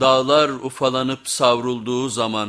Dağlar ufalanıp savrulduğu zaman